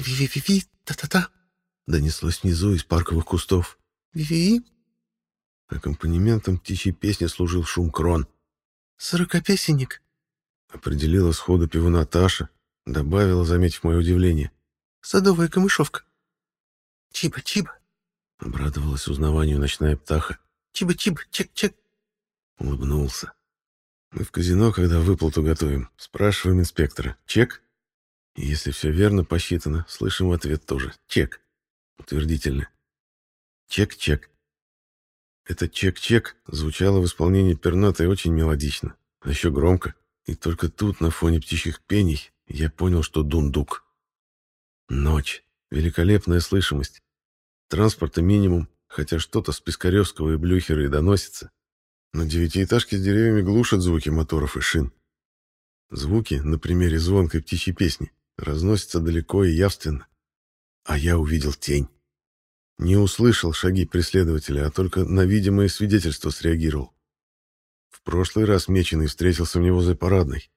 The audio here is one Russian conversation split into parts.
«Ви-ви-ви-ви, та-та-та!» донеслось внизу из парковых кустов. «Ви-ви-ви!» Аккомпанементом птичьей песни служил шум крон. «Сорокопесенник!» Определила сходу пивуна Таша, добавила, заметив мое удивление. «Садовая камышовка!» «Чиба-чиба!» Обрадовалась узнаванию ночная птаха. «Чиба-чиба, чек-чек!» Улыбнулся. Мы в казино, когда выплату готовим, спрашиваем инспектора. «Чек?» Если все верно посчитано, слышим в ответ тоже. «Чек!» Утвердительно. «Чек-чек!» Это «чек-чек» звучало в исполнении пернатой очень мелодично, а еще громко. И только тут, на фоне птичьих пений, я понял, что дундук. Ночь. Великолепная слышимость. Транспорта минимум, хотя что-то с Пискаревского и Блюхера и доносится. Но девятиэтажки с деревьями глушат звуки моторов и шин. Звуки, на примере звонкой птичьей песни, разносятся далеко и явственно. А я увидел тень. Не услышал шаги преследователя, а только на видимое свидетельство среагировал. В прошлый раз Меченый встретился мне возле парадной.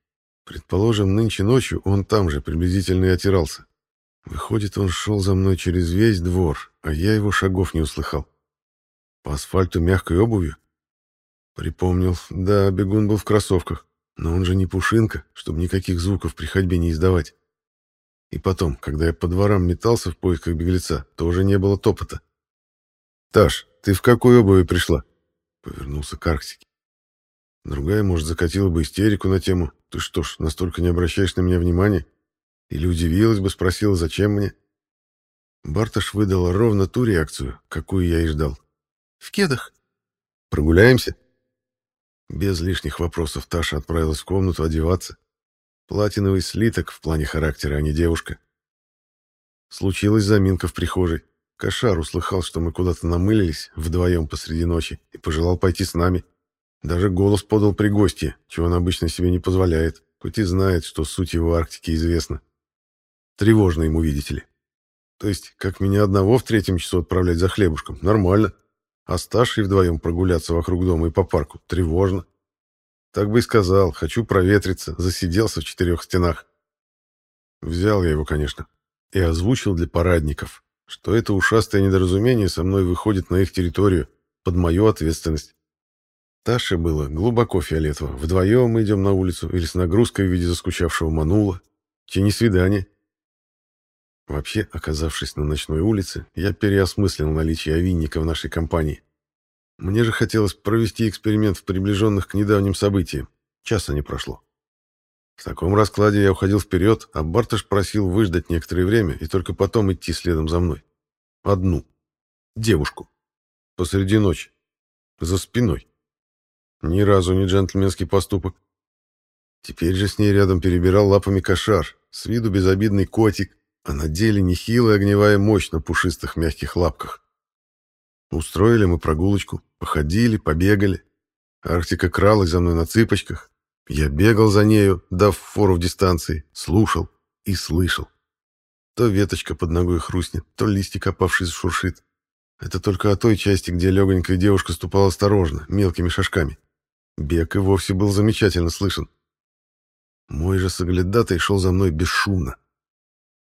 Предположим, нынче ночью он там же приблизительно и отирался. Выходит, он шел за мной через весь двор, а я его шагов не услыхал. По асфальту мягкой обувью? Припомнил, да, бегун был в кроссовках, но он же не пушинка, чтобы никаких звуков при ходьбе не издавать. И потом, когда я по дворам метался в поисках беглеца, тоже не было топота. «Таш, ты в какой обуви пришла?» — повернулся к Арктике. Другая, может, закатила бы истерику на тему «Ты что ж, настолько не обращаешь на меня внимания?» Или удивилась бы, спросила, зачем мне? Барташ выдала ровно ту реакцию, какую я и ждал. «В кедах». «Прогуляемся?» Без лишних вопросов Таша отправилась в комнату одеваться. Платиновый слиток в плане характера, а не девушка. Случилась заминка в прихожей. Кошар услыхал, что мы куда-то намылились вдвоем посреди ночи и пожелал пойти с нами. Даже голос подал при гости, чего он обычно себе не позволяет, хоть и знает, что суть его Арктики известна. Тревожно ему, видите ли. То есть, как меня одного в третьем часу отправлять за хлебушком, нормально. А с Ташей вдвоем прогуляться вокруг дома и по парку, тревожно. Так бы и сказал, хочу проветриться, засиделся в четырех стенах. Взял я его, конечно, и озвучил для парадников, что это ушастое недоразумение со мной выходит на их территорию, под мою ответственность. Таше было глубоко фиолетово. Вдвоем мы идем на улицу или с нагрузкой в виде заскучавшего манула. Че не свидание. Вообще, оказавшись на ночной улице, я переосмыслил наличие овинника в нашей компании. Мне же хотелось провести эксперимент в приближенных к недавним событиям. Часа не прошло. В таком раскладе я уходил вперед, а Барташ просил выждать некоторое время и только потом идти следом за мной. Одну. Девушку. Посреди ночи. За спиной. Ни разу не джентльменский поступок. Теперь же с ней рядом перебирал лапами кошар, с виду безобидный котик, а на деле нехилая огневая мощь на пушистых мягких лапках. Устроили мы прогулочку, походили, побегали. Арктика кралась за мной на цыпочках. Я бегал за нею, дав фору в дистанции, слушал и слышал. То веточка под ногой хрустнет, то листик опавший шуршит. Это только о той части, где легонькая девушка ступала осторожно, мелкими шажками. Бег и вовсе был замечательно слышен. Мой же соглядатай шел за мной бесшумно.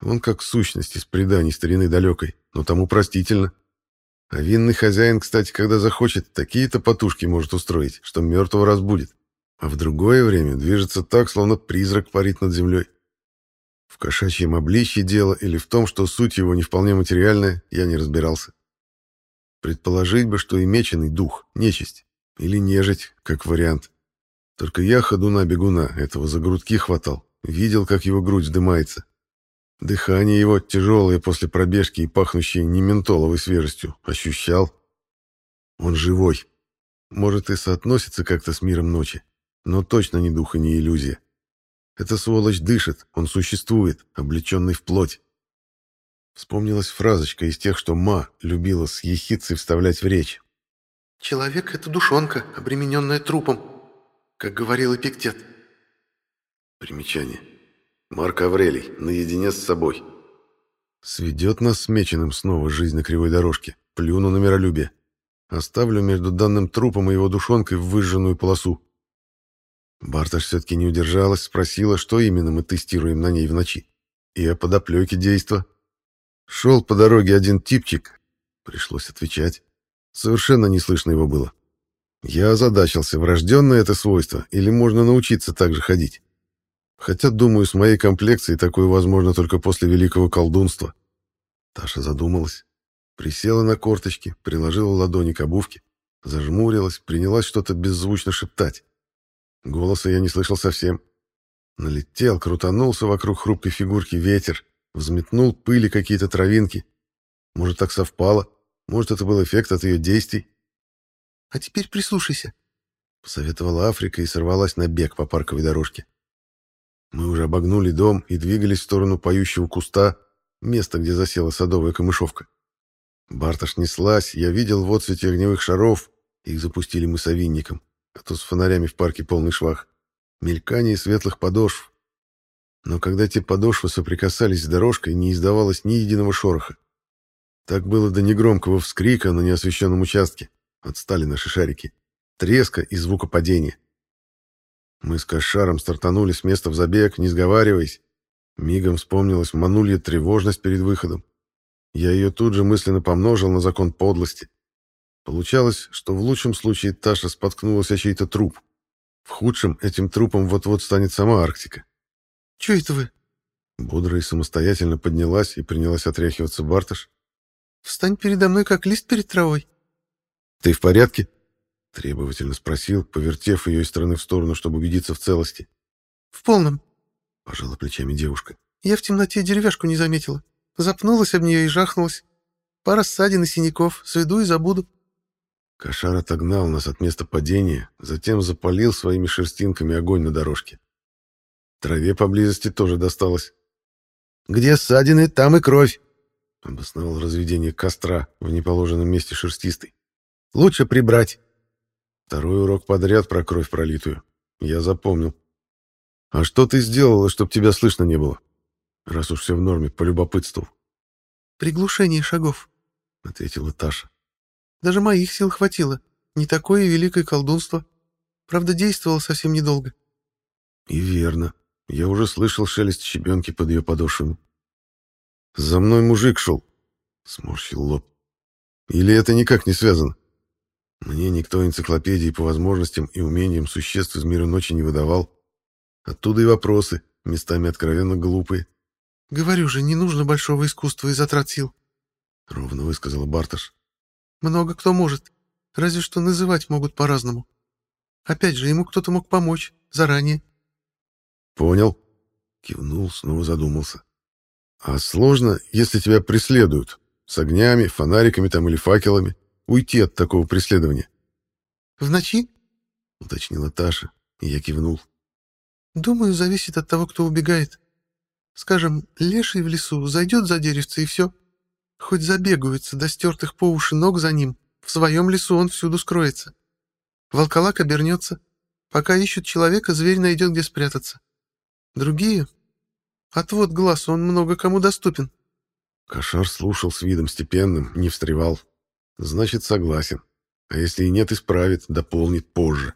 Он как сущность из преданий старины далекой, но тому простительно. А винный хозяин, кстати, когда захочет, такие-то потушки может устроить, что мертвого разбудит. А в другое время движется так, словно призрак парит над землей. В кошачьем обличье дело или в том, что суть его не вполне материальная, я не разбирался. Предположить бы, что и меченый дух, нечисть, или нежить, как вариант. Только я ходу на бегуна, этого за грудки хватал, видел, как его грудь вздымается. Дыхание его, тяжелое после пробежки и пахнущее не ментоловой свежестью, ощущал. Он живой. Может, и соотносится как-то с миром ночи, но точно не дух и не иллюзия. Эта сволочь дышит, он существует, облеченный в плоть. Вспомнилась фразочка из тех, что Ма любила с ехицей вставлять в речь. «Человек — это душонка, обремененная трупом», как говорил Эпиктет. Примечание. Марк Аврелий, наедине с собой. Сведет нас с Меченым снова жизнь на кривой дорожке. Плюну на миролюбие. Оставлю между данным трупом и его душонкой выжженную полосу. Барташ все-таки не удержалась, спросила, что именно мы тестируем на ней в ночи. И о подоплеке действа, Шел по дороге один типчик. Пришлось отвечать. Совершенно не слышно его было. Я озадачился, врожденное это свойство, или можно научиться так же ходить. Хотя, думаю, с моей комплекцией такое возможно только после великого колдунства. Таша задумалась, присела на корточки, приложила ладони к обувке, зажмурилась, принялась что-то беззвучно шептать. Голоса я не слышал совсем. Налетел, крутанулся вокруг хрупкой фигурки ветер, взметнул пыли какие-то травинки. Может, так совпало, может, это был эффект от ее действий. «А теперь прислушайся», — посоветовала Африка и сорвалась на бег по парковой дорожке. Мы уже обогнули дом и двигались в сторону поющего куста, места, где засела садовая камышовка. Барташ неслась, я видел в отсвете огневых шаров, их запустили мы совинником, а то с фонарями в парке полный швах, мелькание светлых подошв. Но когда те подошвы соприкасались с дорожкой, не издавалось ни единого шороха. Так было до негромкого вскрика на неосвещенном участке. Отстали наши шарики. Треска и звука падения. Мы с Кошаром стартанули с места в забег, не сговариваясь. Мигом вспомнилась манулья тревожность перед выходом. Я ее тут же мысленно помножил на закон подлости. Получалось, что в лучшем случае Таша споткнулась о чей-то труп. В худшем этим трупом вот-вот станет сама Арктика. «Че это вы?» Бодро и самостоятельно поднялась и принялась отряхиваться Барташ. «Встань передо мной, как лист перед травой». «Ты в порядке?» — требовательно спросил, повертев ее из стороны в сторону, чтобы убедиться в целости. «В полном», — пожала плечами девушка. «Я в темноте деревяшку не заметила. Запнулась об нее и жахнулась. Пара ссадин и синяков. Сведу и забуду». Кошар отогнал нас от места падения, затем запалил своими шерстинками огонь на дорожке. Траве поблизости тоже досталось. «Где ссадины, там и кровь», — обосновал разведение костра в неположенном месте шерстистой. «Лучше прибрать». Второй урок подряд про кровь пролитую. Я запомнил. А что ты сделала, чтобы тебя слышно не было? Раз уж все в норме, полюбопытствовал. Приглушение шагов, ответила Таша. Даже моих сил хватило. Не такое великое колдунство. Правда, действовало совсем недолго. И верно. Я уже слышал шелест щебенки под ее подошвами. За мной мужик шел. Сморщил лоб. Или это никак не связано? Мне никто энциклопедии по возможностям и умениям существ из мира ночи не выдавал. Оттуда и вопросы, местами откровенно глупые. «Говорю же, не нужно большого искусства и затрат сил», — ровно высказала Барташ. «Много кто может, разве что называть могут по-разному. Опять же, ему кто-то мог помочь, заранее». «Понял», — кивнул, снова задумался. «А сложно, если тебя преследуют, с огнями, фонариками там или факелами?» Уйти от такого преследования. «В ночи?» — уточнила Таша, и я кивнул. «Думаю, зависит от того, кто убегает. Скажем, леший в лесу зайдет за деревце и все. Хоть забегаются до стертых по уши ног за ним, в своем лесу он всюду скроется. Волколак обернется. Пока ищут человека, зверь найдет, где спрятаться. Другие? Отвод глаз, он много кому доступен». Кошар слушал с видом степенным, не встревал. Значит, согласен. А если и нет, исправит, дополнит позже.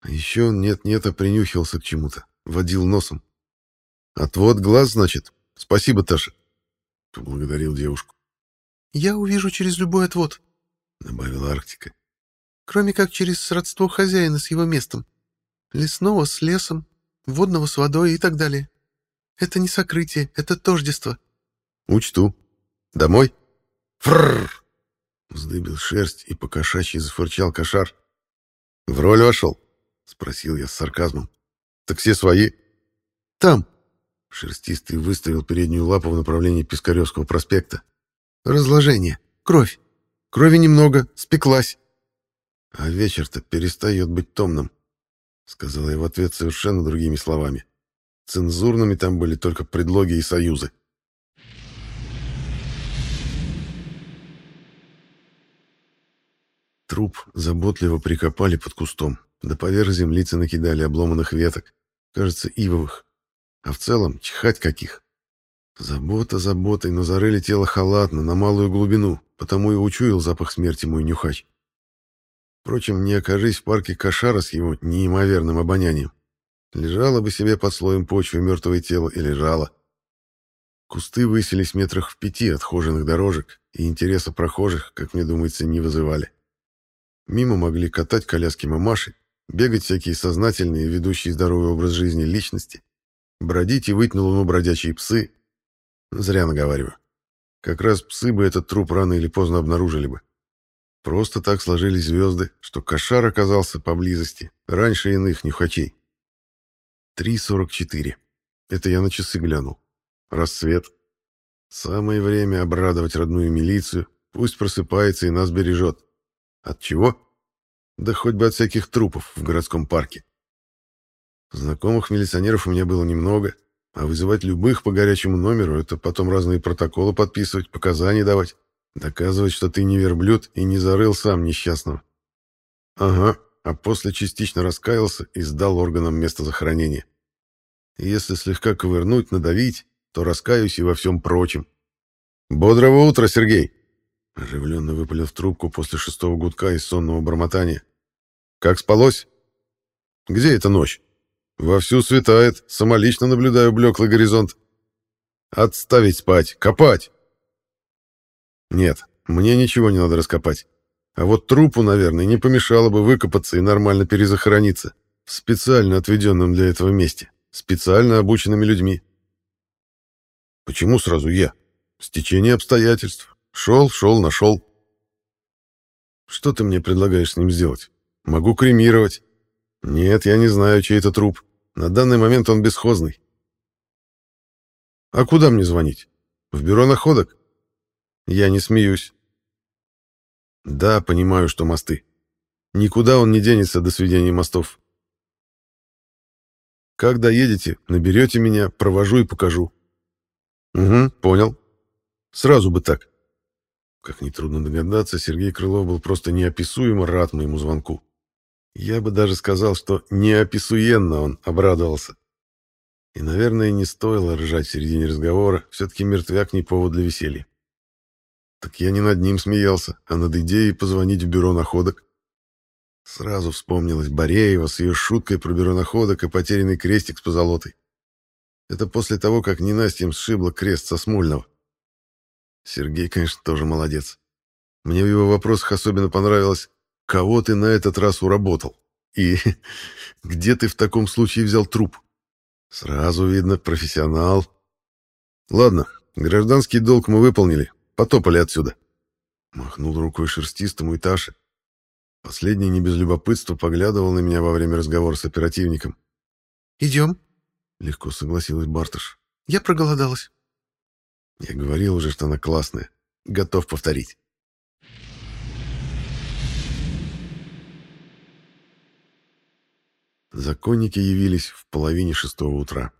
А еще он нет-нет, а принюхивался к чему-то. Водил носом. Отвод глаз, значит? Спасибо, Таша. Поблагодарил девушку. Я увижу через любой отвод, добавила Арктика. Кроме как через сродство хозяина с его местом. Лесного с лесом, водного с водой и так далее. Это не сокрытие, это тождество. Учту. Домой? Фрррр! Вздыбил шерсть и покошачьи зафырчал кошар. «В роль вошел?» — спросил я с сарказмом. «Так все свои?» «Там!» — шерстистый выставил переднюю лапу в направлении Пискаревского проспекта. «Разложение. Кровь. Крови немного. Спеклась». «А вечер-то перестает быть томным», — сказала я в ответ совершенно другими словами. Цензурными там были только предлоги и союзы. Труп заботливо прикопали под кустом, да поверх землицы накидали обломанных веток, кажется, ивовых. А в целом чихать каких. Забота заботой, но зарыли тело халатно, на малую глубину, потому и учуял запах смерти мой нюхач. Впрочем, не окажись в парке кошара с его неимоверным обонянием. Лежало бы себе под слоем почвы мертвое тело и лежало. Кусты высились метрах в пяти от хоженых дорожек, и интереса прохожих, как мне думается, не вызывали. Мимо могли катать коляски мамаши, бегать всякие сознательные, ведущие здоровый образ жизни личности, бродить и выть на луну бродячие псы. Зря наговариваю. Как раз псы бы этот труп рано или поздно обнаружили бы. Просто так сложились звезды, что кошар оказался поблизости, раньше иных нюхачей. 3.44. Это я на часы глянул. Рассвет. Самое время обрадовать родную милицию, пусть просыпается и нас бережет. От чего? Да хоть бы от всяких трупов в городском парке. Знакомых милиционеров у меня было немного, а вызывать любых по горячему номеру — это потом разные протоколы подписывать, показания давать, доказывать, что ты не верблюд и не зарыл сам несчастного. Ага, а после частично раскаялся и сдал органам место захоронения. если слегка ковырнуть, надавить, то раскаюсь и во всем прочем. «Бодрого утра, Сергей!» Оживленно выпалил в трубку после шестого гудка и сонного бормотания. «Как спалось?» «Где эта ночь?» «Вовсю светает, самолично наблюдаю блеклый горизонт». «Отставить спать, копать!» «Нет, мне ничего не надо раскопать. А вот трупу, наверное, не помешало бы выкопаться и нормально перезахорониться в специально отведенном для этого месте, специально обученными людьми. Почему сразу я? Стечение обстоятельств. Шел, шел, нашел. Что ты мне предлагаешь с ним сделать? Могу кремировать. Нет, я не знаю, чей это труп. На данный момент он бесхозный. А куда мне звонить? В бюро находок? Я не смеюсь. Да, понимаю, что мосты. Никуда он не денется до сведения мостов. Как доедете, наберете меня, провожу и покажу. Угу, понял. Сразу бы так. Как нетрудно догадаться, Сергей Крылов был просто неописуемо рад моему звонку. Я бы даже сказал, что неописуенно он обрадовался. И, наверное, не стоило ржать в середине разговора, все-таки мертвяк не повод для веселья. Так я не над ним смеялся, а над идеей позвонить в бюро находок. Сразу вспомнилась Бореева с ее шуткой про бюро находок и потерянный крестик с позолотой. Это после того, как ненастьем сшибла крест со Смольного. Сергей, конечно, тоже молодец. Мне в его вопросах особенно понравилось, кого ты на этот раз уработал и где ты в таком случае взял труп. Сразу видно, профессионал. Ладно, гражданский долг мы выполнили, потопали отсюда. Махнул рукой шерстистому и Таше. Последний не без любопытства поглядывал на меня во время разговора с оперативником. «Идем», Легко согласилась Бартыш. Я проголодалась. Я говорил уже, что она классная. Готов повторить. Законники явились в половине шестого утра.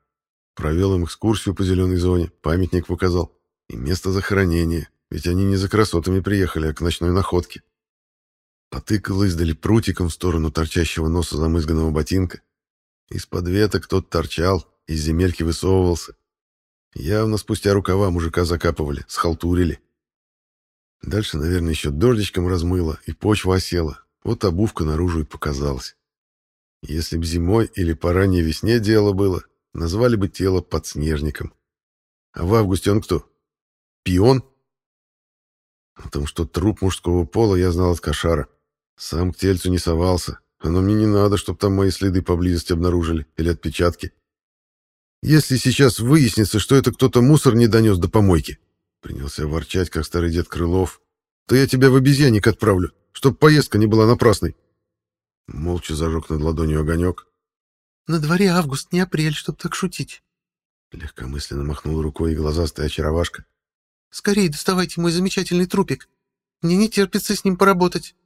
Провел им экскурсию по зеленой зоне, памятник показал. И место захоронения, ведь они не за красотами приехали, а к ночной находке. Потыкал издали прутиком в сторону торчащего носа замызганного ботинка. Из-под веток тот торчал, из земельки высовывался. Явно спустя рукава мужика закапывали, схалтурили. Дальше, наверное, еще дождичком размыло, и почва осела. Вот обувка наружу и показалась. Если б зимой или по ранней весне дело было, назвали бы тело подснежником. А в августе он кто? Пион? О том, что труп мужского пола, я знал от кошара. Сам к тельцу не совался. Оно мне не надо, чтобы там мои следы поблизости обнаружили или отпечатки. Если сейчас выяснится, что это кто-то мусор не донес до помойки, принялся ворчать, как старый дед Крылов, то я тебя в обезьянник отправлю, чтоб поездка не была напрасной. Молча зажег над ладонью огонек. На дворе август, не апрель, чтоб так шутить. Легкомысленно махнул рукой и глазастая очаровашка. Скорее доставайте мой замечательный трупик. Мне не терпится с ним поработать.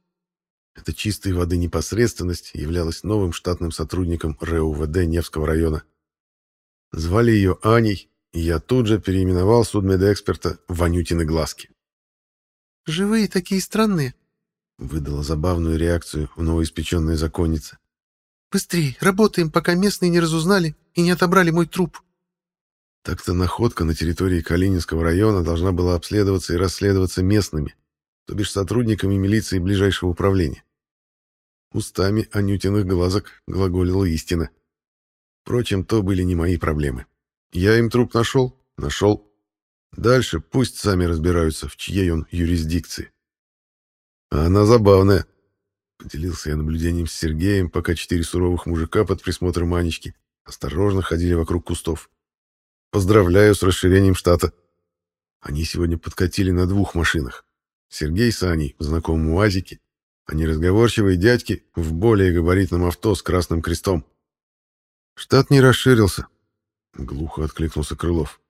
Эта чистой воды непосредственность являлась новым штатным сотрудником РУВД Невского района. Звали ее Аней, и я тут же переименовал судмедэксперта в Ванютины глазки. «Живые такие странные», — выдала забавную реакцию в новоиспеченная законница. «Быстрей, работаем, пока местные не разузнали и не отобрали мой труп». Так-то находка на территории Калининского района должна была обследоваться и расследоваться местными, то бишь сотрудниками милиции ближайшего управления. Устами Анютиных глазок глаголила истина. Впрочем, то были не мои проблемы. Я им труп нашел? Нашел. Дальше пусть сами разбираются, в чьей он юрисдикции. А она забавная. Поделился я наблюдением с Сергеем, пока четыре суровых мужика под присмотром Манечки осторожно ходили вокруг кустов. Поздравляю с расширением штата. Они сегодня подкатили на двух машинах. Сергей с Аней в знакомом УАЗике, а неразговорчивые дядьки в более габаритном авто с красным крестом. Штат не расширился, глухо откликнулся Крылов.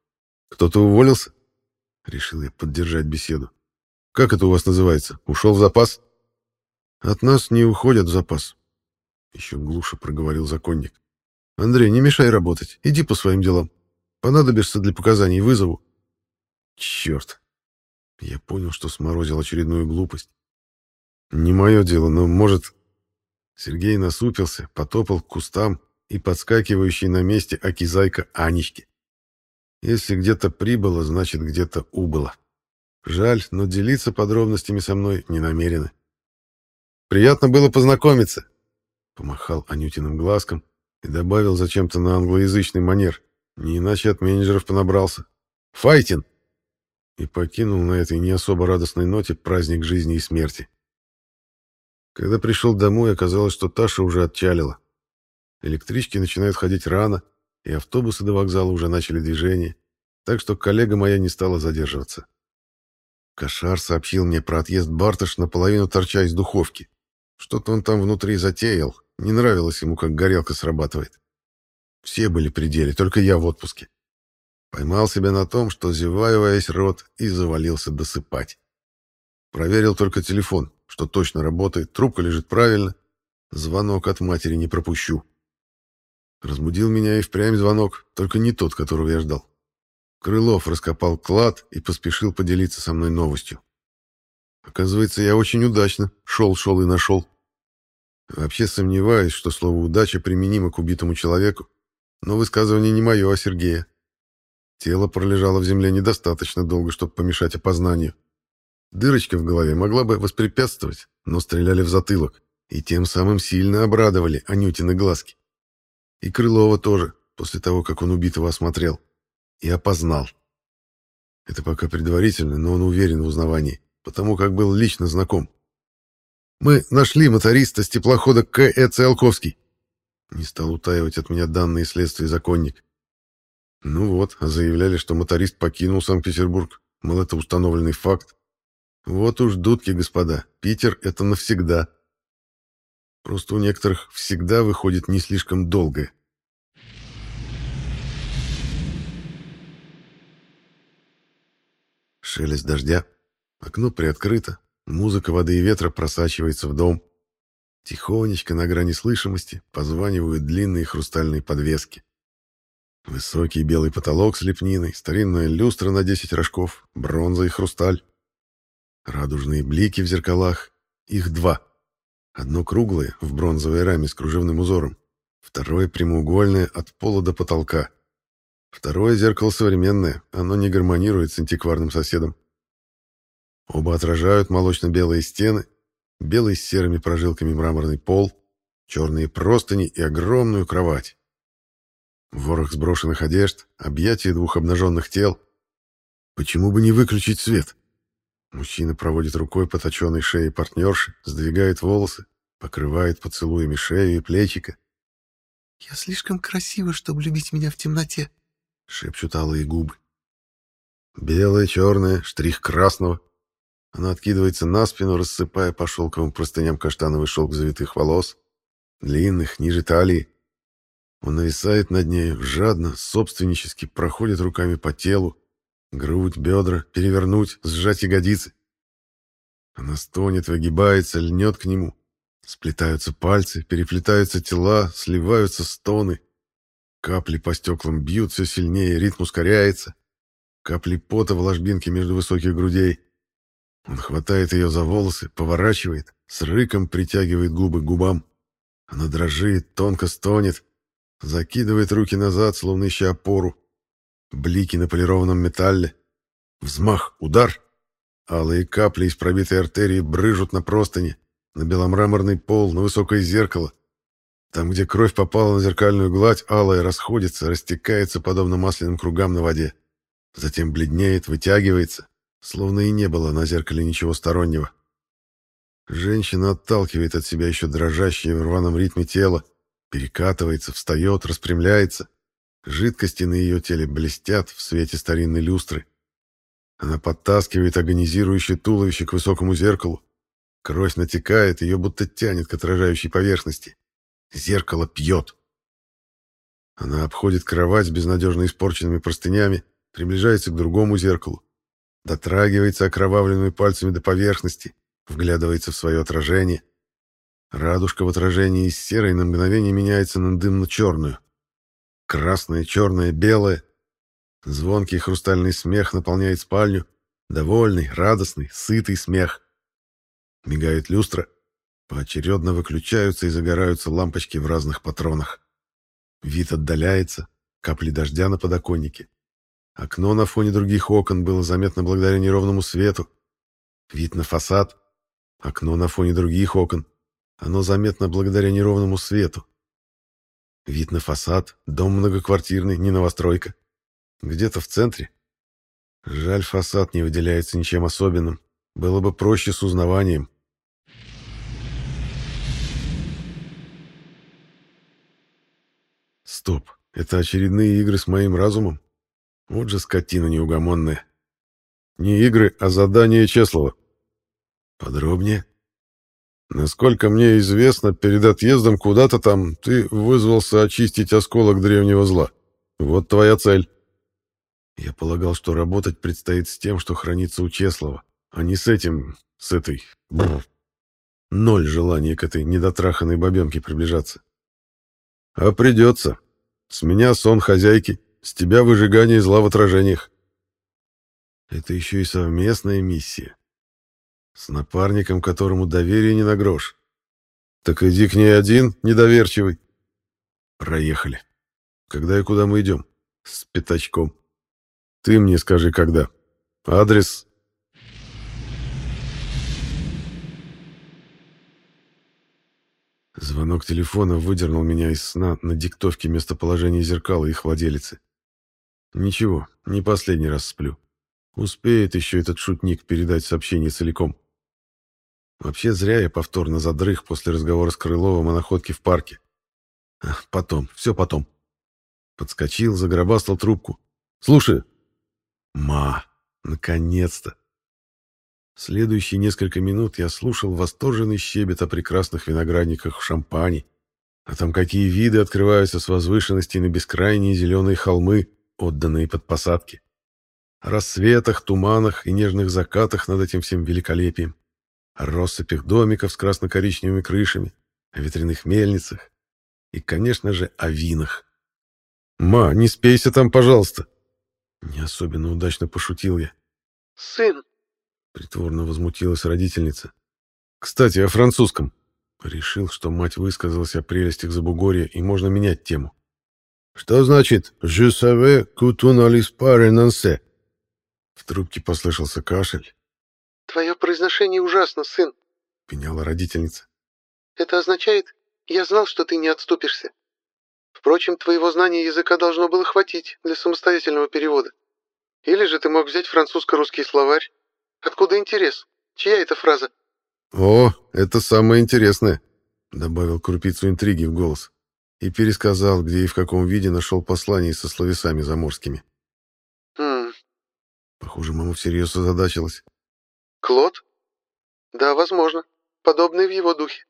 Кто-то уволился? Решил я поддержать беседу. Как это у вас называется? Ушел в запас? От нас не уходят в запас. Еще глуше проговорил законник. Андрей, не мешай работать. Иди по своим делам. Понадобишься для показаний, вызову. Черт. Я понял, что сморозил очередную глупость. Не мое дело, но, может... Сергей насупился, потопал к кустам и подскакивающий на месте Акизайка Анечки. Если где-то прибыло, значит, где-то убыло. Жаль, но делиться подробностями со мной не намерены. «Приятно было познакомиться», — помахал Анютиным глазком и добавил зачем-то на англоязычный манер, не иначе от менеджеров понабрался. «Файтин!» И покинул на этой не особо радостной ноте праздник жизни и смерти. Когда пришел домой, оказалось, что Таша уже отчалила. Электрички начинают ходить рано, и автобусы до вокзала уже начали движение, так что коллега моя не стала задерживаться. Кошар сообщил мне про отъезд Бартыш наполовину торча из духовки. Что-то он там внутри затеял, не нравилось ему, как горелка срабатывает. Все были при деле, только я в отпуске. Поймал себя на том, что зеваю весь рот и завалился досыпать. Проверил только телефон, что точно работает, трубка лежит правильно. Звонок от матери не пропущу. Разбудил меня и впрямь звонок, только не тот, которого я ждал. Крылов раскопал клад и поспешил поделиться со мной новостью. Оказывается, я очень удачно шел-шел и нашел. Вообще сомневаюсь, что слово «удача» применимо к убитому человеку, но высказывание не мое, а Сергея. Тело пролежало в земле недостаточно долго, чтобы помешать опознанию. Дырочка в голове могла бы воспрепятствовать, но стреляли в затылок, и тем самым сильно обрадовали Анютины глазки. И Крылова тоже, после того, как он убитого осмотрел. И опознал. Это пока предварительно, но он уверен в узнавании, потому как был лично знаком. Мы нашли моториста с теплохода К.Э. Циолковский. Не стал утаивать от меня данные следствия законник. Ну вот, заявляли, что моторист покинул Санкт-Петербург. Мол, это установленный факт. Вот уж дудки, господа. Питер — это навсегда. Просто у некоторых всегда выходит не слишком долгое. Шелест дождя. Окно приоткрыто. Музыка воды и ветра просачивается в дом. Тихонечко, на грани слышимости, позванивают длинные хрустальные подвески. Высокий белый потолок с лепниной, старинная люстра на 10 рожков, бронза и хрусталь. Радужные блики в зеркалах. Их два. Одно круглое, в бронзовой раме с кружевным узором. Второе прямоугольное, от пола до потолка. Второе зеркало современное, оно не гармонирует с антикварным соседом. Оба отражают молочно-белые стены, белый с серыми прожилками мраморный пол, черные простыни и огромную кровать. Ворох сброшенных одежд, объятия двух обнаженных тел. Почему бы не выключить свет? Мужчина проводит рукой по точенной шее партнерши, сдвигает волосы, покрывает поцелуями шею и плечика. «Я слишком красива, чтобы любить меня в темноте», — шепчут алые губы. Белое, черное, штрих красного. Она откидывается на спину, рассыпая по шелковым простыням каштановый шелк завитых волос, длинных, ниже талии. Он нависает над нею, жадно, собственнически проходит руками по телу, грудь, бедра, перевернуть, сжать ягодицы. Она стонет, выгибается, льнет к нему. Сплетаются пальцы, переплетаются тела, сливаются стоны. Капли по стеклам бьют все сильнее, ритм ускоряется. Капли пота в ложбинке между высоких грудей. Он хватает ее за волосы, поворачивает, с рыком притягивает губы к губам. Она дрожит, тонко стонет, закидывает руки назад, словно ища опору. Блики на полированном металле. Взмах, удар. Алые капли из пробитой артерии брыжут на простыни, на беломраморный пол, на высокое зеркало. Там, где кровь попала на зеркальную гладь, алая расходится, растекается, подобно масляным кругам на воде. затем бледнеет, вытягивается, словно и не было на зеркале ничего стороннего. Женщина отталкивает от себя еще дрожащее в рваном ритме тело, перекатывается, встает, распрямляется. Жидкости на ее теле блестят в свете старинной люстры. Она подтаскивает агонизирующее туловище к высокому зеркалу. Кровь натекает, ее будто тянет к отражающей поверхности. Зеркало пьет. Она обходит кровать с безнадежно испорченными простынями, приближается к другому зеркалу, дотрагивается окровавленными пальцами до поверхности, вглядывается в свое отражение. Радужка в отражении из серой на мгновение меняется на дымно-черную. Красное, черное, белое. Звонкий хрустальный смех наполняет спальню. Довольный, радостный, сытый смех. Мигает люстра. Поочередно выключаются и загораются лампочки в разных патронах. Вид отдаляется, капли дождя на подоконнике. Окно на фоне других окон было заметно благодаря неровному свету. Вид на фасад. Окно на фоне других окон. Оно заметно благодаря неровному свету. Вид на фасад. Дом многоквартирный, не новостройка. Где-то в центре. Жаль, фасад не выделяется ничем особенным. Было бы проще с узнаванием. Стоп. Это очередные игры с моим разумом? Вот же скотина неугомонная. Не игры, а задание Чеслова. Подробнее. Насколько мне известно, перед отъездом куда-то там ты вызвался очистить осколок древнего зла. Вот твоя цель. Я полагал, что работать предстоит с тем, что хранится у Чеслова, а не с этим, с этой... Бррр. Ноль желания к этой недотраханной бабенке приближаться. А придется. С меня сон хозяйки, с тебя выжигание зла в отражениях. Это еще и совместная миссия. С напарником, которому доверие не на грош. Так иди к ней один, недоверчивый. Проехали. Когда и куда мы идем? С пятачком. Ты мне скажи, когда. Адрес... Звонок телефона выдернул меня из сна на диктовке местоположения зеркала их владелицы. Ничего, не последний раз сплю. Успеет еще этот шутник передать сообщение целиком. Вообще зря я повторно задрых после разговора с Крыловым о находке в парке. Ах, потом, все потом. Подскочил, загробастал трубку. «Слушай». «Ма, наконец-то!» Следующие несколько минут я слушал восторженный щебет о прекрасных виноградниках в Шампане, а там какие виды открываются с возвышенностей на бескрайние зеленые холмы, отданные под посадки. О рассветах, туманах и нежных закатах над этим всем великолепием. О россыпях домиков с красно-коричневыми крышами, о ветряных мельницах и, конечно же, о винах. «Ма, не спейся там, пожалуйста!» Не особенно удачно пошутил я. «Сын!» — притворно возмутилась родительница. «Кстати, о французском». Решил, что мать высказалась о прелестях Забугорья, и можно менять тему. «Что значит «je savais que tu n'allais pas renoncer»?» В трубке послышался кашель. «Твое произношение ужасно, сын», — пеняла родительница. «Это означает, я знал, что ты не отступишься. Впрочем, твоего знания языка должно было хватить для самостоятельного перевода. Или же ты мог взять французско-русский словарь. Откуда интерес? Чья это фраза?» «О, это самое интересное», — добавил крупицу интриги в голос и пересказал, где и в каком виде нашел послание со словесами заморскими. «Хм, Похоже, мама всерьез озадачилась. Клод? Да, возможно. Подобное в его духе.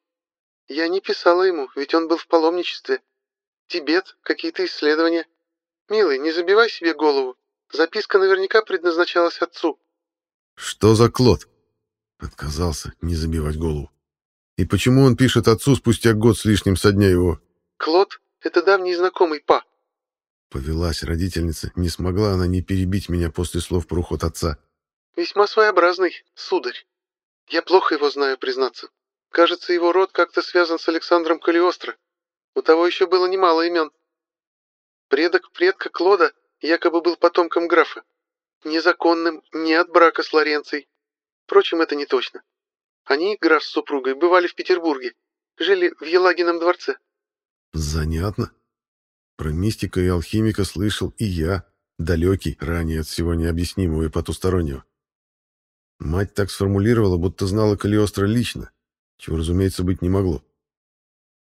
Я не писала ему, ведь он был в паломничестве. Тибет, какие-то исследования. Милый, не забивай себе голову. Записка наверняка предназначалась отцу. «Что за Клод?» Отказался не забивать голову. «И почему он пишет отцу спустя год с лишним со дня его?» Клод — это давний знакомый Па. Повелась родительница, не смогла она не перебить меня после слов про уход отца. Весьма своеобразный, сударь. Я плохо его знаю, признаться. Кажется, его род как-то связан с Александром Калиостро. У того еще было немало имен. Предок предка Клода якобы был потомком графа. Незаконным, не от брака с Лоренцией. Впрочем, это не точно. Они, граф с супругой, бывали в Петербурге. Жили в Елагином дворце. Занятно. Про мистика и алхимика слышал и я. далекий, ранее от всего необъяснимого и потустороннего. Мать так сформулировала, будто знала Калиостро лично, чего, разумеется, быть не могло.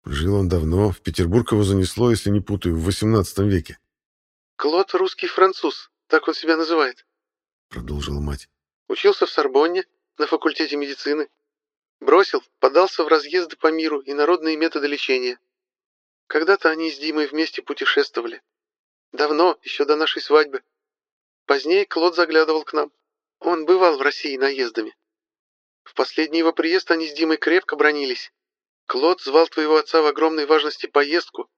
Жил он давно, в Петербург его занесло, если не путаю, в XVIII веке. «Клод — русский француз, так он себя называет», — продолжила мать. «Учился в Сорбонне, на факультете медицины. Бросил, подался в разъезды по миру и народные методы лечения. Когда-то они с Димой вместе путешествовали. Давно, еще до нашей свадьбы. Позднее Клод заглядывал к нам. Он бывал в России наездами. В последний его приезд они с Димой крепко бронились. Клод звал твоего отца в огромной важности поездку.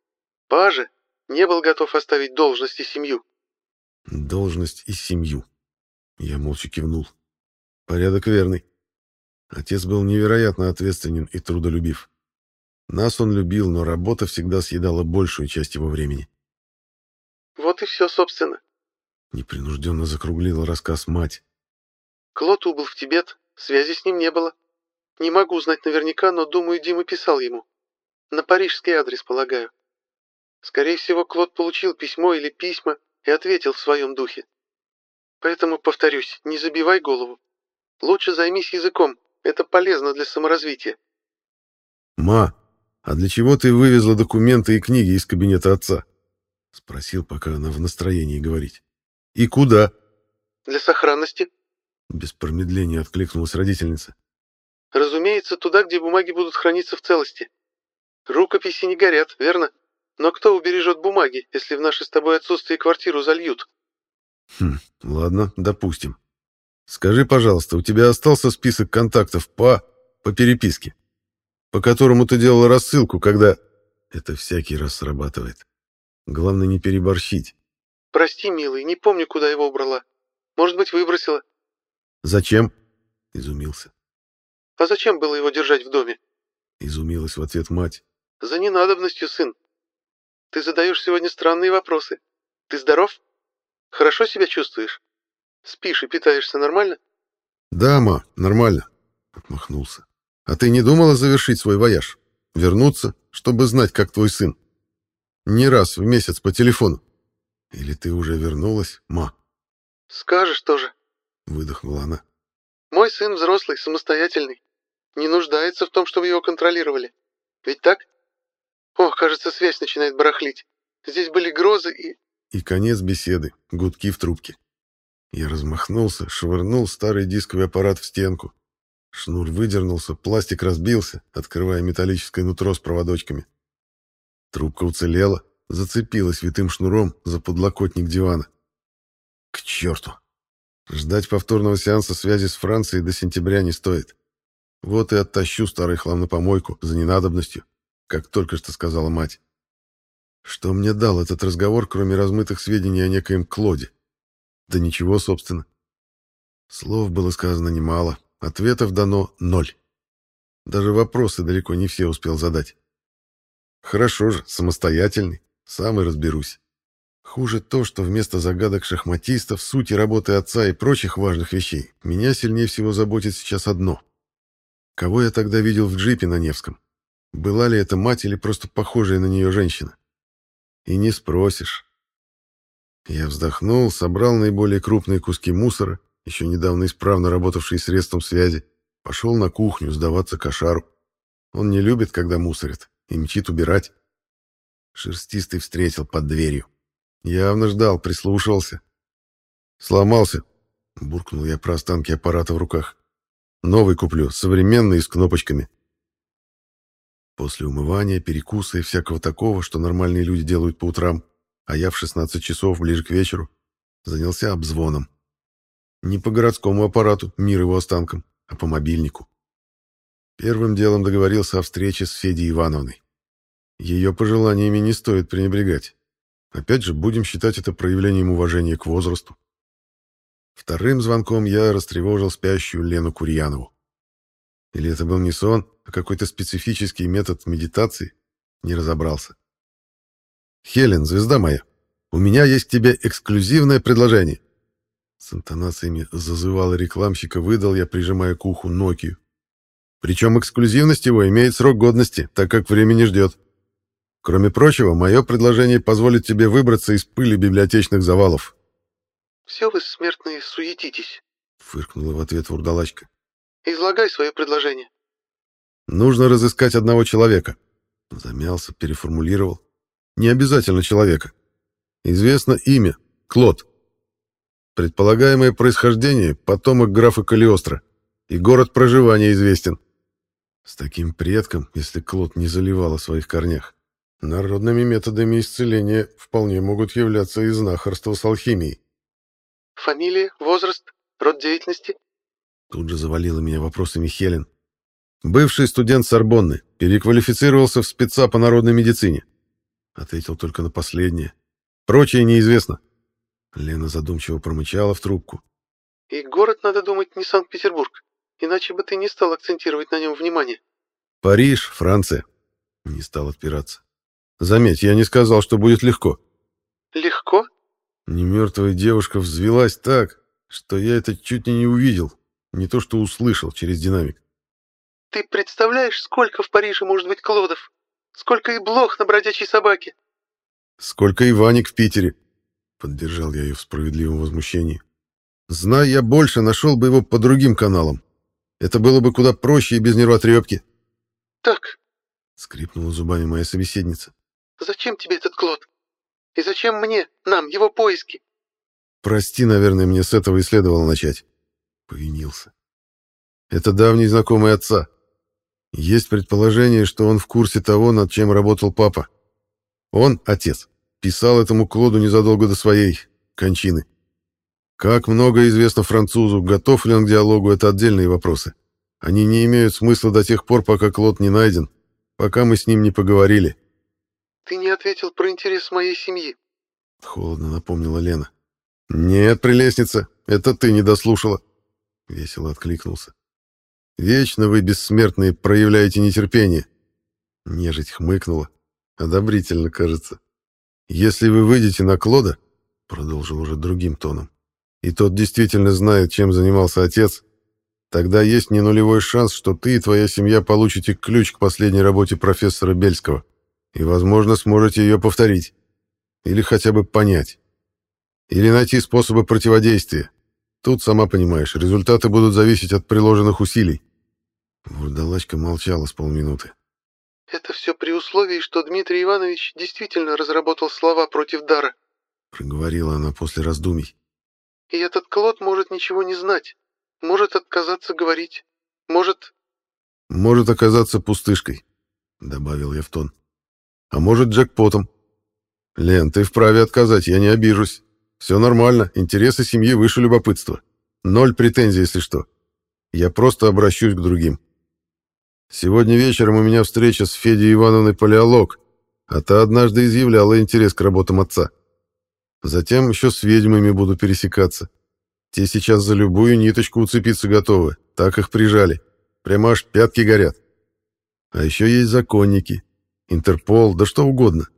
Паже не был готов оставить должность и семью. Должность и семью. Я молча кивнул. Порядок верный. Отец был невероятно ответственен и трудолюбив. Нас он любил, но работа всегда съедала большую часть его времени. «Вот и все, собственно», — непринужденно закруглила рассказ мать. «Клод убыл в Тибет, связи с ним не было. Не могу узнать наверняка, но, думаю, Дима писал ему. На парижский адрес, полагаю. Скорее всего, Клод получил письмо или письма и ответил в своем духе. Поэтому, повторюсь, не забивай голову. Лучше займись языком, это полезно для саморазвития. «Ма, а для чего ты вывезла документы и книги из кабинета отца?» — спросил, пока она в настроении говорить. «И куда?» «Для сохранности», — без промедления откликнулась родительница. «Разумеется, туда, где бумаги будут храниться в целости. Рукописи не горят, верно? Но кто убережет бумаги, если в наше с тобой отсутствие квартиру зальют?» «Хм, ладно, допустим. Скажи, пожалуйста, у тебя остался список контактов по... по переписке, по которому ты делала рассылку, когда... Это всякий раз срабатывает. Главное не переборщить. Прости, милый, не помню, куда его убрала. Может быть, выбросила. Зачем? Изумился. А зачем было его держать в доме? Изумилась в ответ мать. За ненадобностью, сын. Ты задаешь сегодня странные вопросы. Ты здоров? Хорошо себя чувствуешь? Спишь и питаешься нормально? Да, ма, нормально, отмахнулся. А ты не думала завершить свой вояж? Вернуться, чтобы знать, как твой сын? Не раз в месяц по телефону. Или ты уже вернулась, ма? Скажешь тоже, выдохнула она. Мой сын взрослый, самостоятельный. Не нуждается в том, чтобы его контролировали. Ведь так? О, кажется, связь начинает барахлить. Здесь были грозы и... И конец беседы, гудки в трубке. Я размахнулся, швырнул старый дисковый аппарат в стенку. Шнур выдернулся, пластик разбился, открывая металлическое нутро с проводочками. Трубка уцелела, зацепилась витым шнуром за подлокотник дивана. К черту! Ждать повторного сеанса связи с Францией до сентября не стоит. Вот и оттащу старый хлам на помойку за ненадобностью, как только что сказала мать. Что мне дал этот разговор, кроме размытых сведений о некоем Клоде? Да ничего, собственно. Слов было сказано немало, ответов дано ноль. Даже вопросы далеко не все успел задать. Хорошо же, самостоятельный, сам и разберусь. Хуже то, что вместо загадок шахматистов, сути работы отца и прочих важных вещей, меня сильнее всего заботит сейчас одно. Кого я тогда видел в джипе на Невском? Была ли это мать или просто похожая на нее женщина? И не спросишь. Я вздохнул, собрал наиболее крупные куски мусора, еще недавно исправно работавшие средством связи, пошел на кухню сдаваться кошару. Он не любит, когда мусорят, и мчит убирать. Шерстистый встретил под дверью. Явно ждал, прислушивался. «Сломался», — буркнул я про останки аппарата в руках. «Новый куплю, современный, с кнопочками». После умывания, перекуса и всякого такого, что нормальные люди делают по утрам, а я в 16 часов, ближе к вечеру, занялся обзвоном. Не по городскому аппарату, мир его останкам, а по мобильнику. Первым делом договорился о встрече с Федей Ивановной. Ее пожеланиями не стоит пренебрегать. Опять же, будем считать это проявлением уважения к возрасту. Вторым звонком я растревожил спящую Лену Курьянову. Или это был не сон, а какой-то специфический метод медитации, не разобрался. «Хелен, звезда моя, у меня есть к тебе эксклюзивное предложение». С интонациями зазывала рекламщика, выдал я, прижимая к уху Nokia. Причем эксклюзивность его имеет срок годности, так как время не ждет. Кроме прочего, мое предложение позволит тебе выбраться из пыли библиотечных завалов. «Все вы, смертные, суетитесь», — фыркнула в ответ вурдалачка. «Излагай свое предложение». «Нужно разыскать одного человека». Замялся, переформулировал. «Не обязательно человека. Известно имя — Клод. Предполагаемое происхождение — потомок графа Калиостро. И город проживания известен. С таким предком, если Клод не заливал о своих корнях, народными методами исцеления вполне могут являться и знахарство с алхимией. «Фамилия, возраст, род деятельности?» Тут же завалила меня вопросами Хелен. «Бывший студент Сорбонны, переквалифицировался в спеца по народной медицине». Ответил только на последнее. Прочее неизвестно. Лена задумчиво промычала в трубку. «И город, надо думать, не Санкт-Петербург, иначе бы ты не стал акцентировать на нем внимание». «Париж, Франция». Не стал отпираться. «Заметь, я не сказал, что будет легко». «Легко?» Немертвая девушка взвелась так, что я это чуть ли не увидел, не то что услышал через динамик. «Ты представляешь, сколько в Париже может быть Клодов? Сколько и блох на бродячей собаке?» «Сколько и Ваник в Питере?» Поддержал я ее в справедливом возмущении. «Знай я больше, нашел бы его по другим каналам. Это было бы куда проще и без нервотрепки». «Так», — скрипнула зубами моя собеседница. «Зачем тебе этот Клод? И зачем мне, нам, его поиски?» «Прости, наверное, мне с этого и следовало начать». Повинился. «Это давний знакомый отца. Есть предположение, что он в курсе того, над чем работал папа. Он, отец, писал этому Клоду незадолго до своей кончины. Как много известно французу, готов ли он к диалогу, это отдельные вопросы. Они не имеют смысла до тех пор, пока Клод не найден, пока мы с ним не поговорили. «Ты не ответил про интерес моей семьи», — холодно напомнила Лена. «Нет, прелестница, это ты не дослушала», — весело откликнулся. «Вечно вы, бессмертные, проявляете нетерпение». Нежить хмыкнула. Одобрительно, кажется. «Если вы выйдете на Клода», — продолжил уже другим тоном, «и тот действительно знает, чем занимался отец, тогда есть не нулевой шанс, что ты и твоя семья получите ключ к последней работе профессора Бельского и, возможно, сможете ее повторить. Или хотя бы понять. Или найти способы противодействия. Тут, сама понимаешь, результаты будут зависеть от приложенных усилий». Вурдалачка молчала с полминуты. «Это все при условии, что Дмитрий Иванович действительно разработал слова против дара», — проговорила она после раздумий. «И этот Клод может ничего не знать, может отказаться говорить, может...» «Может оказаться пустышкой», — добавил я в тон. «А может, джекпотом. Лен, ты вправе отказать, я не обижусь. Все нормально, интересы семьи выше любопытства. Ноль претензий, если что. Я просто обращусь к другим». Сегодня вечером у меня встреча с Федей Ивановной Палеолог, а та однажды изъявляла интерес к работам отца. Затем еще с ведьмами буду пересекаться. Те сейчас за любую ниточку уцепиться готовы, так их прижали. Прямо аж пятки горят. А еще есть законники, Интерпол, да что угодно.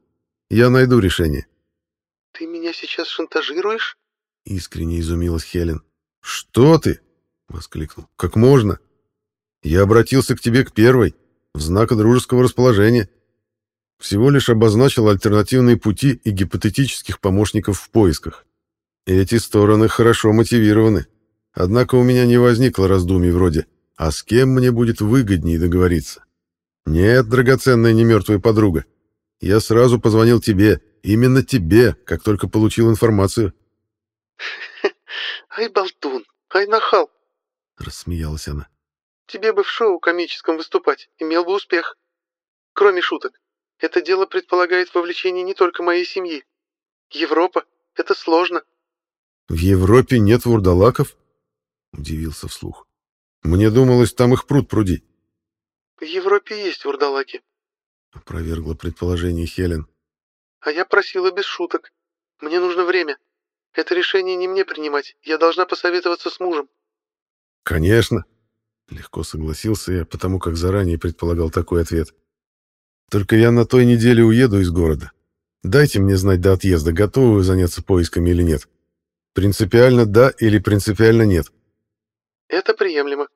Я найду решение. «Ты меня сейчас шантажируешь?» Искренне изумилась Хелен. «Что ты?» — воскликнул. «Как можно? Я обратился к тебе к первой, в знак дружеского расположения. Всего лишь обозначил альтернативные пути и гипотетических помощников в поисках. Эти стороны хорошо мотивированы. Однако у меня не возникло раздумий вроде «А с кем мне будет выгоднее договориться?» Нет, драгоценная немертвая подруга. Я сразу позвонил тебе, именно тебе, как только получил информацию. «Ай, болтун, ай, нахал!» — рассмеялась она. Тебе бы в шоу комическом выступать, имел бы успех. Кроме шуток, это дело предполагает вовлечение не только моей семьи. Европа — это сложно. В Европе нет вурдалаков? Удивился вслух. Мне думалось, там их пруд пруди. В Европе есть вурдалаки. Опровергла предположение Хелен. А я просила без шуток. Мне нужно время. Это решение не мне принимать. Я должна посоветоваться с мужем. Конечно, Легко согласился я, потому как заранее предполагал такой ответ. Только я на той неделе уеду из города. Дайте мне знать до отъезда, готовы вы заняться поисками или нет. Принципиально да или принципиально нет. Это приемлемо.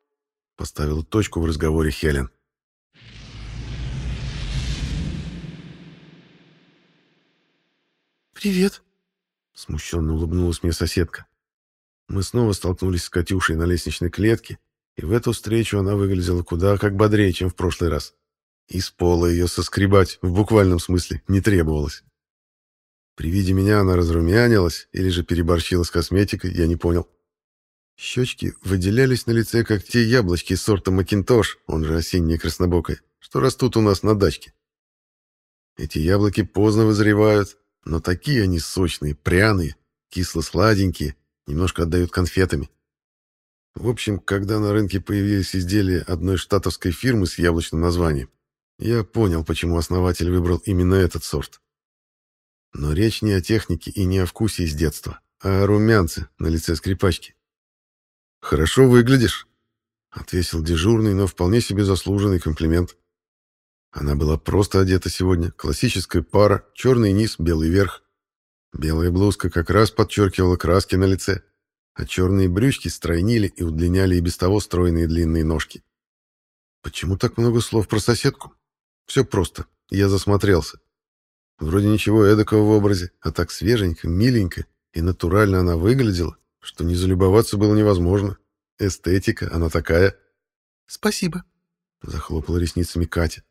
Поставил точку в разговоре Хелен. «Привет», — смущенно улыбнулась мне соседка. Мы снова столкнулись с Катюшей на лестничной клетке, и в эту встречу она выглядела куда как бодрее, чем в прошлый раз. Из пола ее соскребать, в буквальном смысле, не требовалось. При виде меня она разрумянилась или же переборщила с косметикой, я не понял. Щечки выделялись на лице, как те яблочки сорта Макинтош, он же осеннее краснобокое, что растут у нас на дачке. Эти яблоки поздно вызревают, но такие они сочные, пряные, кисло-сладенькие, немножко отдают конфетами. В общем, когда на рынке появились изделия одной штатовской фирмы с яблочным названием, я понял, почему основатель выбрал именно этот сорт. Но речь не о технике и не о вкусе из детства, а о румянце на лице скрипачки. «Хорошо выглядишь», — отвесил дежурный, но вполне себе заслуженный комплимент. Она была просто одета сегодня, классическая пара, черный низ, белый верх. Белая блузка как раз подчеркивала краски на лице, а черные брючки стройнили и удлиняли и без того стройные длинные ножки. Почему так много слов про соседку? Все просто, я засмотрелся. Вроде ничего эдакого в образе, а так свеженько, миленько и натурально она выглядела, что не залюбоваться было невозможно. Эстетика, она такая. «Спасибо», — захлопала ресницами Катя.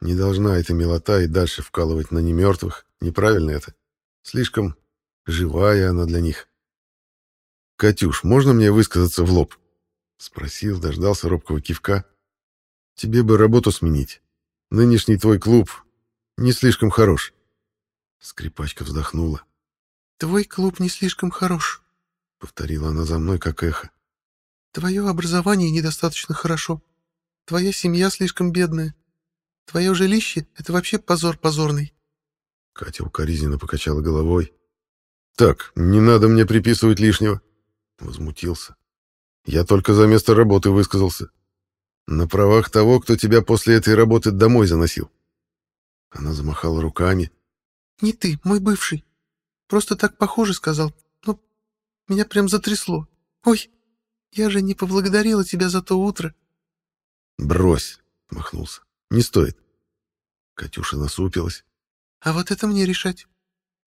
Не должна эта милота и дальше вкалывать на немертвых. Неправильно это. Слишком живая она для них. «Катюш, можно мне высказаться в лоб?» Спросил, дождался робкого кивка. «Тебе бы работу сменить. Нынешний твой клуб не слишком хорош». Скрипачка вздохнула. «Твой клуб не слишком хорош», — повторила она за мной, как эхо. «Твое образование недостаточно хорошо. Твоя семья слишком бедная. Твое жилище — это вообще позор позорный. Катя укоризненно покачала головой. «Так, не надо мне приписывать лишнего», — возмутился. «Я только за место работы высказался. На правах того, кто тебя после этой работы домой заносил». Она замахала руками. «Не ты, мой бывший. Просто так похоже сказал. Но меня прям затрясло. Ой, я же не поблагодарила тебя за то утро». «Брось», — махнулся. Не стоит. Катюша насупилась. А вот это мне решать.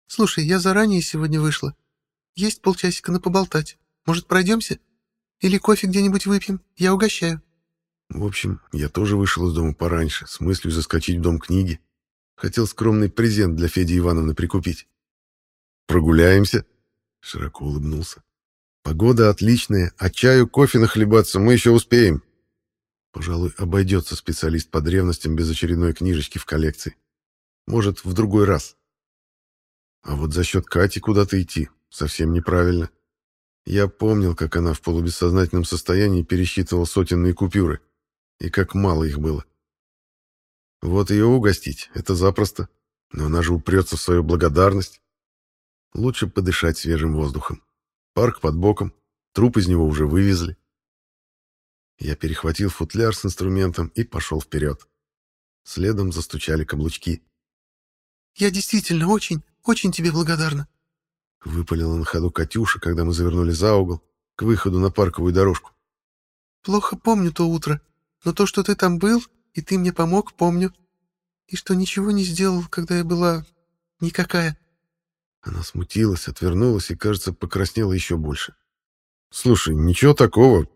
Слушай, я заранее сегодня вышла. Есть полчасика на поболтать. Может, пройдемся? Или кофе где-нибудь выпьем? Я угощаю. В общем, я тоже вышел из дома пораньше, с мыслью заскочить в дом книги. Хотел скромный презент для Феди Ивановны прикупить. «Прогуляемся?» — широко улыбнулся. «Погода отличная, а чаю, кофе нахлебаться мы еще успеем». Пожалуй, обойдется специалист по древностям без очередной книжечки в коллекции. Может, в другой раз. А вот за счет Кати куда-то идти совсем неправильно. Я помнил, как она в полубессознательном состоянии пересчитывала сотенные купюры, и как мало их было. Вот ее угостить — это запросто, но она же упрется в свою благодарность. Лучше подышать свежим воздухом. Парк под боком, труп из него уже вывезли. Я перехватил футляр с инструментом и пошел вперед. Следом застучали каблучки. «Я действительно очень, очень тебе благодарна», — выпалила на ходу Катюша, когда мы завернули за угол, к выходу на парковую дорожку. «Плохо помню то утро, но то, что ты там был, и ты мне помог, помню. И что ничего не сделал, когда я была... никакая». Она смутилась, отвернулась и, кажется, покраснела еще больше. «Слушай, ничего такого,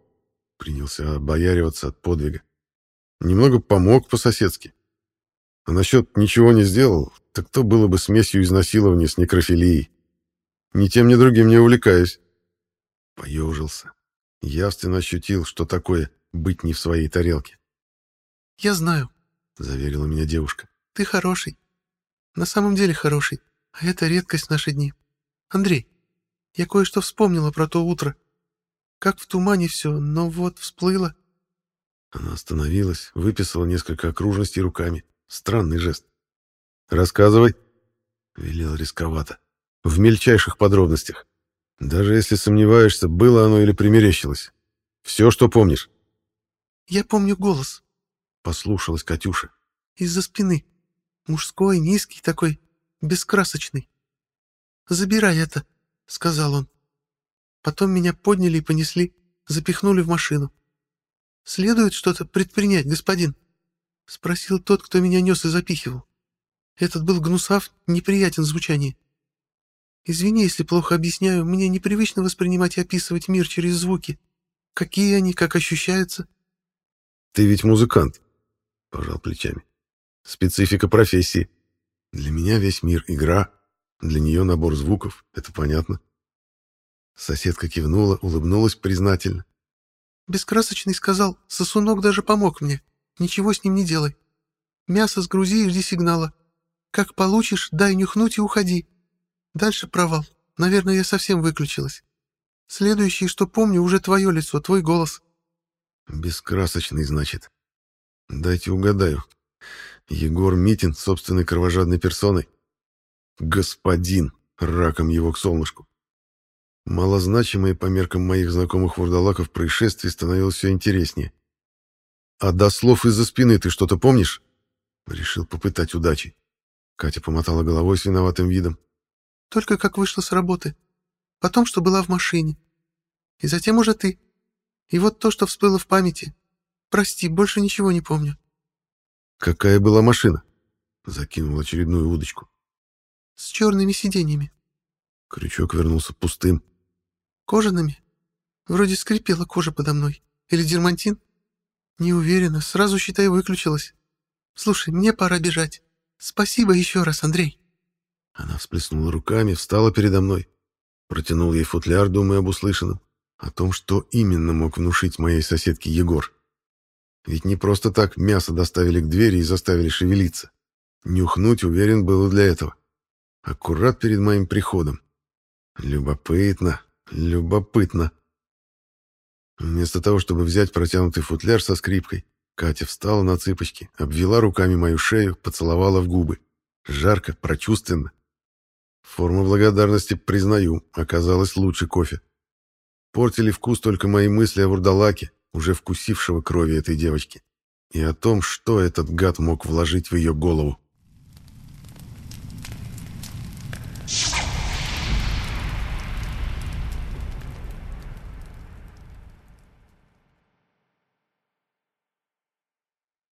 Принялся обояриваться от подвига. Немного помог по-соседски. А насчет «ничего не сделал», так то было бы смесью изнасилования с некрофилией. Ни тем, ни другим не увлекаюсь. Поежился. Явственно ощутил, что такое быть не в своей тарелке. «Я знаю», — заверила меня девушка. «Ты хороший. На самом деле хороший. А это редкость в наши дни. Андрей, я кое-что вспомнила про то утро. Как в тумане все, но вот всплыло. Она остановилась, выписала несколько окружностей руками. Странный жест. «Рассказывай», — велел рисковато. «В мельчайших подробностях. Даже если сомневаешься, было оно или примерещилось. Все, что помнишь». «Я помню голос», — послушалась Катюша. «Из-за спины. Мужской, низкий такой, бескрасочный. «Забирай это», — сказал он. Потом меня подняли и понесли, запихнули в машину. «Следует что-то предпринять, господин?» — спросил тот, кто меня нес и запихивал. Этот был гнусав, неприятен в звучании. Извини, если плохо объясняю, мне непривычно воспринимать и описывать мир через звуки. Какие они, как ощущаются?» «Ты ведь музыкант», — пожал плечами. «Специфика профессии. Для меня весь мир — игра, для нее набор звуков, это понятно». Соседка кивнула, улыбнулась признательно. «Бескрасочный сказал, сосунок даже помог мне. Ничего с ним не делай. Мясо сгрузи и жди сигнала. Как получишь, дай нюхнуть и уходи. Дальше провал. Наверное, я совсем выключилась. Следующее, что помню, уже твое лицо, твой голос. Бескрасочный, значит. Дайте угадаю. Егор Митин собственной кровожадной персоной. Господин, раком его к солнышку. Малозначимое по меркам моих знакомых вурдалаков происшествие становилось все интереснее. «А до слов из-за спины ты что-то помнишь?» Решил попытать удачи. Катя помотала головой с виноватым видом. «Только как вышла с работы. Потом, что была в машине. И затем уже ты. И вот то, что всплыло в памяти. Прости, больше ничего не помню». «Какая была машина?» Закинул очередную удочку. «С черными сиденьями». Крючок вернулся пустым. «Кожаными? Вроде скрипела кожа подо мной. Или дермантин? Не уверена, сразу, считай, выключилась. Слушай, мне пора бежать. Спасибо еще раз, Андрей. Она всплеснула руками, встала передо мной. Протянул ей футляр, думая об услышанном. О том, что именно мог внушить моей соседке Егор. Ведь не просто так мясо доставили к двери и заставили шевелиться. Нюхнуть, уверен, было для этого. Аккурат перед моим приходом. Любопытно, любопытно. Вместо того, чтобы взять протянутый футляр со скрипкой, Катя встала на цыпочки, обвела руками мою шею, поцеловала в губы. Жарко, прочувственно. Форма благодарности, признаю, оказалась лучше кофе. Портили вкус только мои мысли о вурдалаке, уже вкусившего крови этой девочки, и о том, что этот гад мог вложить в ее голову.